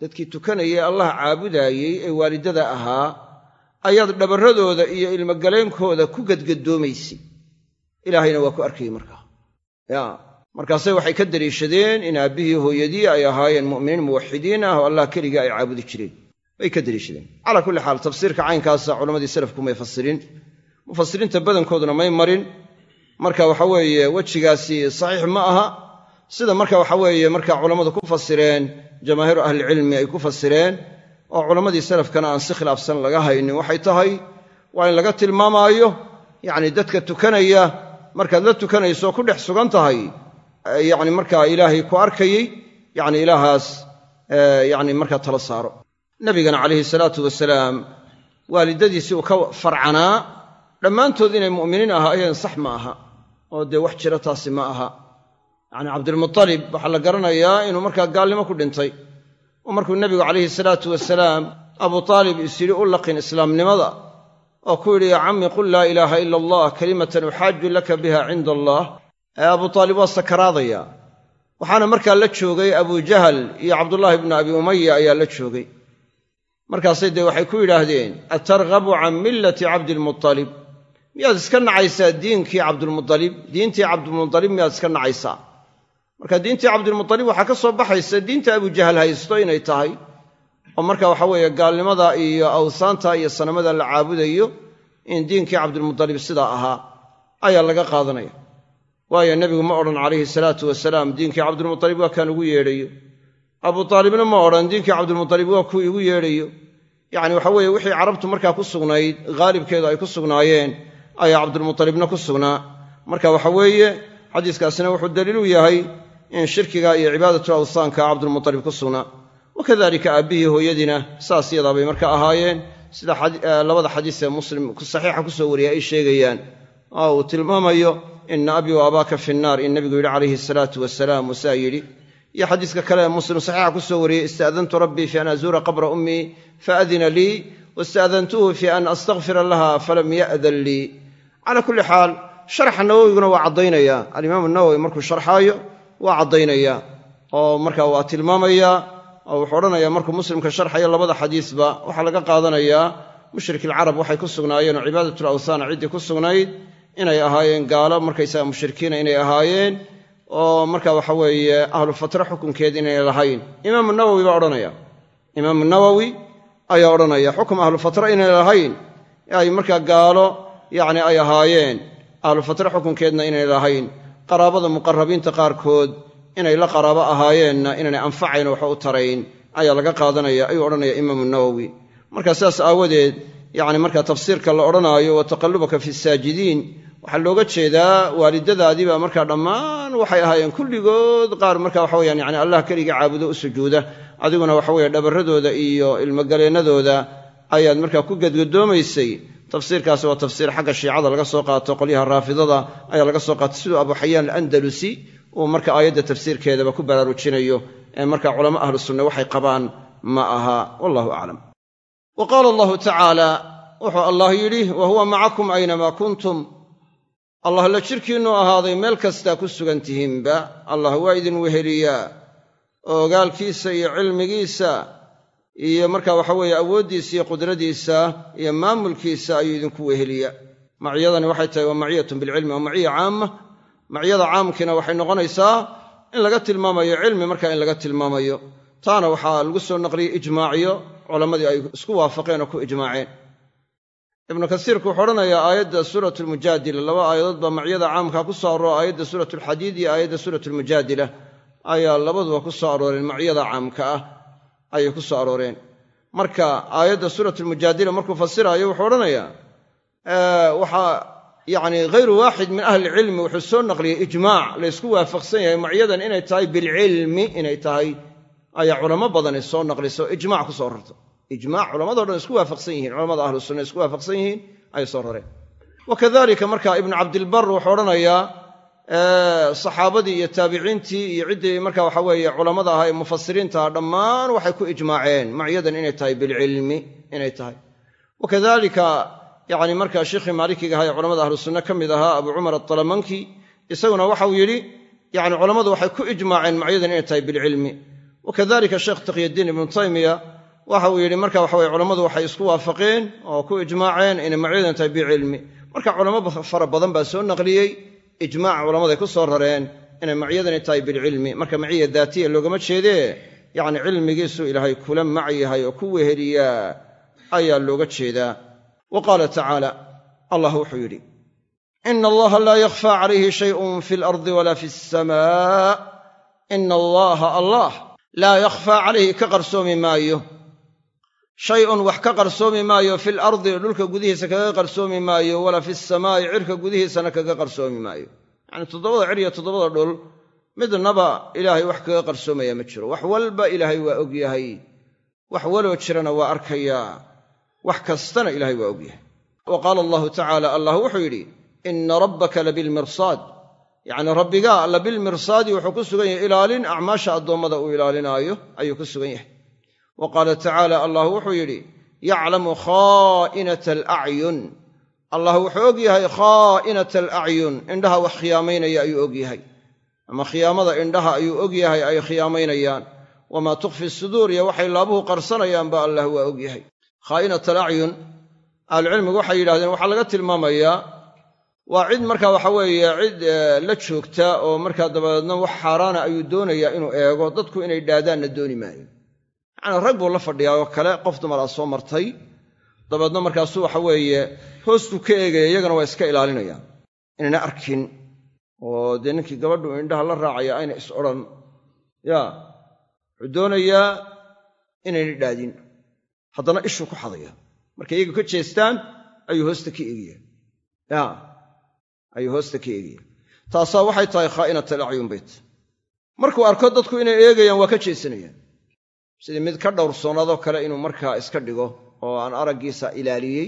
[SPEAKER 1] dadkii tukanayay allah caabudaayey ee waalidada ahaa ayaad dhabarradooda iyo ilmogaleenkooda ku gedgadoomaysay ilaahayna waa ku arkayey markaa ya markaase waxay ka deliishadeen in aabbihii hooyadii ay ahaayeen mu'miniin muwaxidiin ah oo allah keligii ay caabudi jireen. Bay ka deliishadeen calaa kulli xaal tafsiirka caynkaasa culammadii salafku may fasirin mufasiriinta badankooduna may marin. Marka waxa weeye wejigaasi saxiix ma aha. Sida marka waxa weeye marka culammadu ku fasireen jamaahiiru ahlicilmi ay ku fasireen oo culammadii salafkana aan si khilaafsan laga haynin waxay tahay waa in laga tilmaamaayo yacni dadka tukanaya markaad la tukanayso ku dhex sugan tahay yacni markaa ilaahay ku arkayey yacni ilaahaas yacni markaa tala saaro. Nabigana calayhi salaatu wasalaam waalidadiisii uu ka farcanaa dhammaantood inay mu'miniin ahaayeen sax ma aha oo dee wax jira taasi ma aha. Yacni cabdilmutalib waxaa la garanayaa inuu markaa gaalnimo ku dhintay. Oo markuu nebigu calayhi salaatu wasalaam abu taalib is yidhi u laqin islaamnimada oo ku yidhi yaa cammi qul laa ilaaha ila allah kalimatan uxaaju laka biha cinda allah. Ee abu taalib waa sakaraadaya. Waxaana markaa la joogay abujahal iyo cabdullaahi bnu abi umaya ayaa la joogay. Markaasay dee waxay ku yidhaahdeen atarghabu can millati cabdilmutalib miyaad iska nacaysaa diinkii cabdulmualib diintii cabdilmutalib miyaad iska nacaysaa? Marka diintii cabdilmutalib waxaa ka soo baxaysa diinta abujahal haysto inay tahay oo marka waxa weeye gaalnimada iyo awsaanta iyo sanamada la caabudayo in diinkii cabdilmutalib sidaa ahaa ayaa laga qaadanaya. Waayo nebigu ma odhan calayhi salaatu wasalaam diinkii cabdilmutalib waa kaan ugu yeedhayo. Abu taalibna ma odhan diinkii cabdilmutalib waa kuu igu yeedhayo. Yacni waxa weeye wixii carabtu markaa ku sugnayd haalibkeedu ay ku sugnaayeen ayaa cabdilmutalibna ku sugnaa. Marka waxa weeye xadiiskaasina wuxuu daliilu yahay in shirkiga iyo cibaadatu awsaanka cabdulmutalib ku sugnaa wakadalika aabbihii hooyadiina saas yadaabay marka ahaayeen sida labada xadiis ee muslim saxiixa ku soo wariyay ay sheegayaan oo uu tilmaamayo ina abii wa abaaka fi nnaar in nebigu yidhi calayhi salaatu wasalaam wasaa yidhi iyo xadiiska kale ee muslim saxiixa ku soo wariyey istaadantu rabbii fi an azuura qabra ummii faadina lii wastaadantuhu fi an astakfira laha falam ya'dan lii calaa kulli xaal sharxa nawowiguna waa caddaynaya alimaamu nawowi markuu sharxaayo waa caddaynaya oo marka waa tilmaamaya oo wuxuu odhanayaa markuu muslimka sharxayo labada xadiisba waxaa laga qaadanayaa mushrikilcarab waxay ku sugnaayeen oo cibaadatul awthaana ciddii ku sugnayd inay ahaayeen gaalo markaysaga mushrikiina inay ahaayeen oo marka waxa weeye ahlu xukunkeed inayna lahayn. Imaamu nawowi baa odhanaya imaamu nawowi ayaa odhanaya xukum ahlu fatra inayna lahayn? Ay markaa gaalo yacni ay ahaayeen ahlu fatra xukunkeedna inay lahayn. Qaraabada muqarabiinta qaarkood inay la qaraabo ahaayeenna inaynay anfacayn waxba u tarayn ayaa laga qaadanaya ayuu odhanaya imaamu nawowi marka sidaas aawadeed yacni marka tafsiirka la odhanaayo wa taqallubaka fi saajidiin waxaa looga jeedaa waalidadaadiibaa markaa dhammaan waxay ahaayeen kulligood qaar marka waxa weyaan yani allah keliga caabudo u sujuuda adiguna waxa weye dhabarradooda iyo ilmogaleennadooda ayaad markaa ku gedgadoomaysay tafsiirkaasi waa tafsiir xagga shiicada laga soo qaato qolyaha raafidada ayaa laga soo qaatay siduu abu xayaan alandalusi uu marka aayadda tafsiirkeedaba ku baraarujinayo ee marka culamo ahlu sunne waxay qabaan ma aha. Wallahu aclam wa qaala allahu tacaala wuxuu allah yidhi wa huwa macakum aynamaa kuntum? Allah la jirkiinnu ahaaday meel kastaa ku sugan tihiinba allah waa idin weheliyaa oo ogaalkiisa iyo cilmigiisa iyo marka waxa weeye awooddiisa iyo qudradiisa iyo maamulkiisa ayuu idinku weheliyaa maciyadani waxay tahay waa maciyatun bilcilmi waa maciya caama maciyada caamkiina waxay noqonaysaa in laga tilmaamayo cilmi marka in laga tilmaamayo. Taana waxaa lagu soo naqliyey ijmaacyo culammadii ay isku waafaqeen oo ku ijmaaceen. Ibnu kasiirku wuxuu odhanayaa aayadda suurat lmujaadila laba aayadood baa macyada caamkaa ku soo aroora aayadda suurat alxadiid iyo aayadda suurat lmujaadila ayaa labaduba ku soo arooreen macyada caamka ah ayay ku soo arooreen. Marka aayadda suurat lmujaadila markuu fasiraayo wuxuu odhanayaa yacni hayru waaxid min ahli ilcilmi wuxuu soo naqliyey ijmaac laysku waafaqsan yahay macyadan inay tahay bilcilmi inay tahay. Ayaa culamo badani soo naqliso ijmac ku soo rarta ijmac culamado dhan isku waafaqsan yihiin culamada ahlu isku waafaqsan yihiin ayay soo rareen. Wa kadalika ibnu cabdilbar wuxuu odhanayaa saxaabadii iyo taabiciintii iyo ciddii marka waxa weeye culammada ahaa ee mufasiriintaha dhammaan waxay ku ijmaaceen macyadan inay tahay bilcilmi inay tahay. Wa kadalika yacni markaa sheikhii maalikiga ahaa ee culamada ahlu sunne ka mid ahaa abu cumar atalamanki isaguna waxau yidhi yani culammadu waxay ku ijmaaceen macyadan inay tahay bilcilmi. Wa kadalika sheekh taqyadiin ibnu taymiya waxa uu yidhi marka waxa weye culammadu waxay isku waafaqeen oo ku ijmaaceen inay macyadan tahay bicilmi marka culamo fara badan baa soo naqliyey ijmaaca culammaday ku soo rareen inay macyadani tahay bilcilmi. Marka maciya daatiya loogama jeedee yacni cilmigiisu ilaahay kula mac yahay oo ku weheliyaa ayaa looga jeedaa wa qaala tacaala allah wuxuu yidhi ina allaha laa yakhfaa calayhi shayun fi alardi walaa fi asamaa ina allaha allah laa yakhfaa calayhi ka qarsoomi maayo shayun wax ka qarsoomi maayo fi lardi dhulka gudihiisa kaga qarsoomi maayo walaa fi samaa'i cirka gudihiisana kaga qarsoomi maayo yacni toddobada cir iyo toddobada dhul midnaba ilaahay wax kaga qarsoomaya ma jiro wax walba ilaahay waa ogyahay wax waloo jirana waa arkayaa wax kastana ilaahay waa ogyahay wa qaala allahu tacaala allah wuxuu yidhi ina rabbaka labilmirsaad yacni rabbigaa labilmirsaadi wuxuu ku sugan yahay ilaalin acmaasha addoommada uu ilaalinaayo ayuu ku sugan yahay. Wa qaala tacaala allah wuxuu yidhi yaclamu khaa'inata alacyun allah wuxuu og yahay khaa'inata alacyun indhaha wax khiyaamaynaya ayuu og yahay. Ama khiyaamada indhaha ayuu og yahay ay khiyaamaynayaan wamaa tukhfi suduur iyo waxay laabuhu qarsanayaanba allah waa og yahay khaa'inat alacyun ahlucilmigu waxay yidhahdeen waxaa laga tilmaamayaa waa cid markaa waxa weeye cid la joogta oo markaa dabadeedna wax xaaraana ayuu doonayaa inuu eego dadku inay dhaadaanna dooni maayo. Yacnii rag buu la fadhiyaa oo kale qof dumaraa soo martay dabeedna markaasuu waxa weeye hoostuu ka eegaya iyagana waa iska ilaalinayaan. Inayna arkin oo dee ninkii gabadhu indhaha la raacaya ayna is odhan yaa wuxuu doonayaa inayna dhaadin haddana ishuu ku xadaya. Markay iyaga ka jeestaan ayuu hoosta ka eegaya. Ya ayuu hoosta ka eegaya. Taasaa waxay tahay khaa'inat alacyun bayt markuu arko dadku inay eegayaan waa ka jeesanayaan. Sidii mid ka dhowrsoonaadoo kale inuu markaa iska dhigo oo aan araggiisa ilaaliyey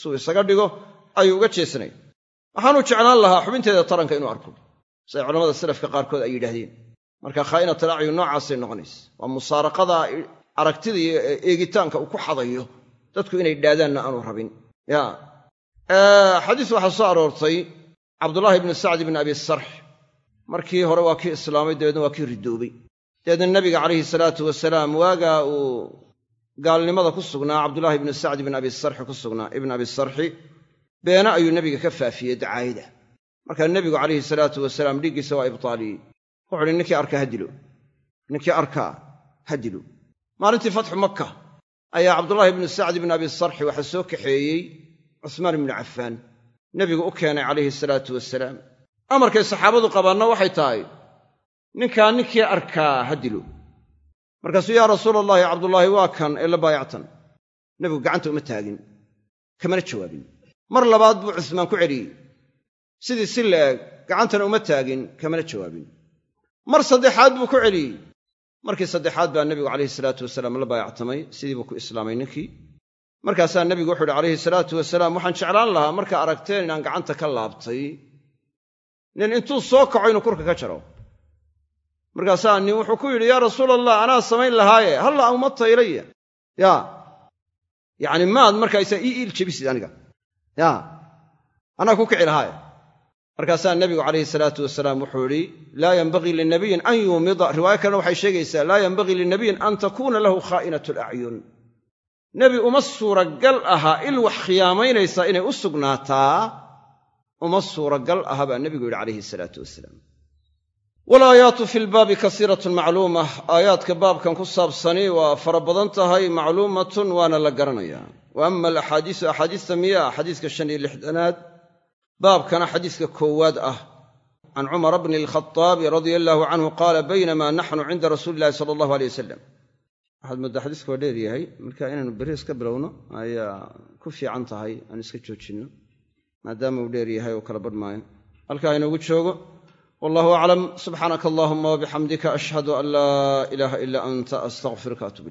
[SPEAKER 1] suu isaga dhigo ayuu uga jeesanaya. Waxaanu jeclaan lahaa xubinteeda taranka inuu arko. Siday culamada salafka qaarkood ay yidhaahdeen. Marka khaa'inat alacyun noocaasay noqonaysa waa musaaraqada aragtida iyo eegitaanka uu ku xadayo dadku inay dhaadaanna aanu rabin. Ya. Xadiis waxaa soo aroortay cabdullaahi ibnu sacd ibni abi sarx. Markii hore waa kii islaamay dabeedna waa kii ridoobay. Dabeedna nabiga calayhi salaatu wasalaam waagaa uu gaalnimada ku sugnaa cabdullaahi ibnu sacd ibn abi sarxi ku sugnaa. Ibn abi sarxi beena ayuu nebiga ka faafiyey dacaayada markaa nebigu calayhi salaatu wasalaam dhiiggiisa waa ibtaaliyey wuxu uhi ninkii arkaa ha dilo. Ninkii arkaa ha dilo maalintii fatxu makka ayaa cabdullaahi ibnu sacd ibn abi sarxi waxaa soo kaxeeyey cusmaan ibnu cafaan nebigu u keenay calayhi salaatu wasalaam amarkay saxaabadu qabaanna waxay tahay ninkaa ninkii arkaa ha dilo. Markaasuu yaa rasuula allahi cabdullaahi waa kan ee la baayactan. Nebigu gacanta uma taagin kamana jawaabin. Mar labaad buu cusmaan ku celiyey. Sidii si la eg gacantana uma taagin kamana jawaabin. Mar saddexaad buu ku celiyey markii saddexaad baa nebigu calayhi salaatu wasalaam la baayactamay sidii buu ku islaamay ninkii. Markaasaa nebigu wuxu uhi calayhi salaatu wasalaam waxaan jeclaan lahaa markaa aragteen inaan gacanta ka laabtay. Nin intuu soo kaco inuu kurka ka jaro. Markaasaa nin wuxuu ku yidhi yaa rasuula allah anaa samayn lahaaye. Halla umata ilaya yaa yacni maad markaysaa ii iil jebisid aniga. Yaa anaa ku kici lahaaye markaasaa nebigu calayhi salaatu wasalaam wuxuu idhi laa yenbagii linabiyin an yuumida. Riwaayo kalena waxay sheegaysaa laa yenbagii linabiyin an takuuna lahu khaa'inat alacyun nebi uma suuragal aha il wax khiyaamaynaysaa inay u sugnaataa uma suuragal aha baa nebigu yidhi calayhi salaatu wasalaam. Walaayaatu fi lbaabi kasiiratun macluuma aayaadka baabkan ku saabsani waa fara badan tahay macluumatun waana la garanayaa. Wa ama alaxaadiisu axaadiista miyaa xadiiska shan iyo lixdanaad baabkana xadiiska koowaad ah. Can cumara bni alkhaaabi radia allaahu canhu qaala baynama naxnu cinda rasuuli illahi sala allahu aleyh wasalam waxaad mooddaa xadiisku waa dheer yahay marka inaynu berri iska bilowno ayaa ku fiican tahay aan iska joojinno maadaama uu dheer yahay oo kala badh maayo. Halkaa inoogu joogo. Wallahu aclam. Subxaanaka allahuma wabixamdika ashhadu an laa ilaaha ilaa anta astaqfiruka atub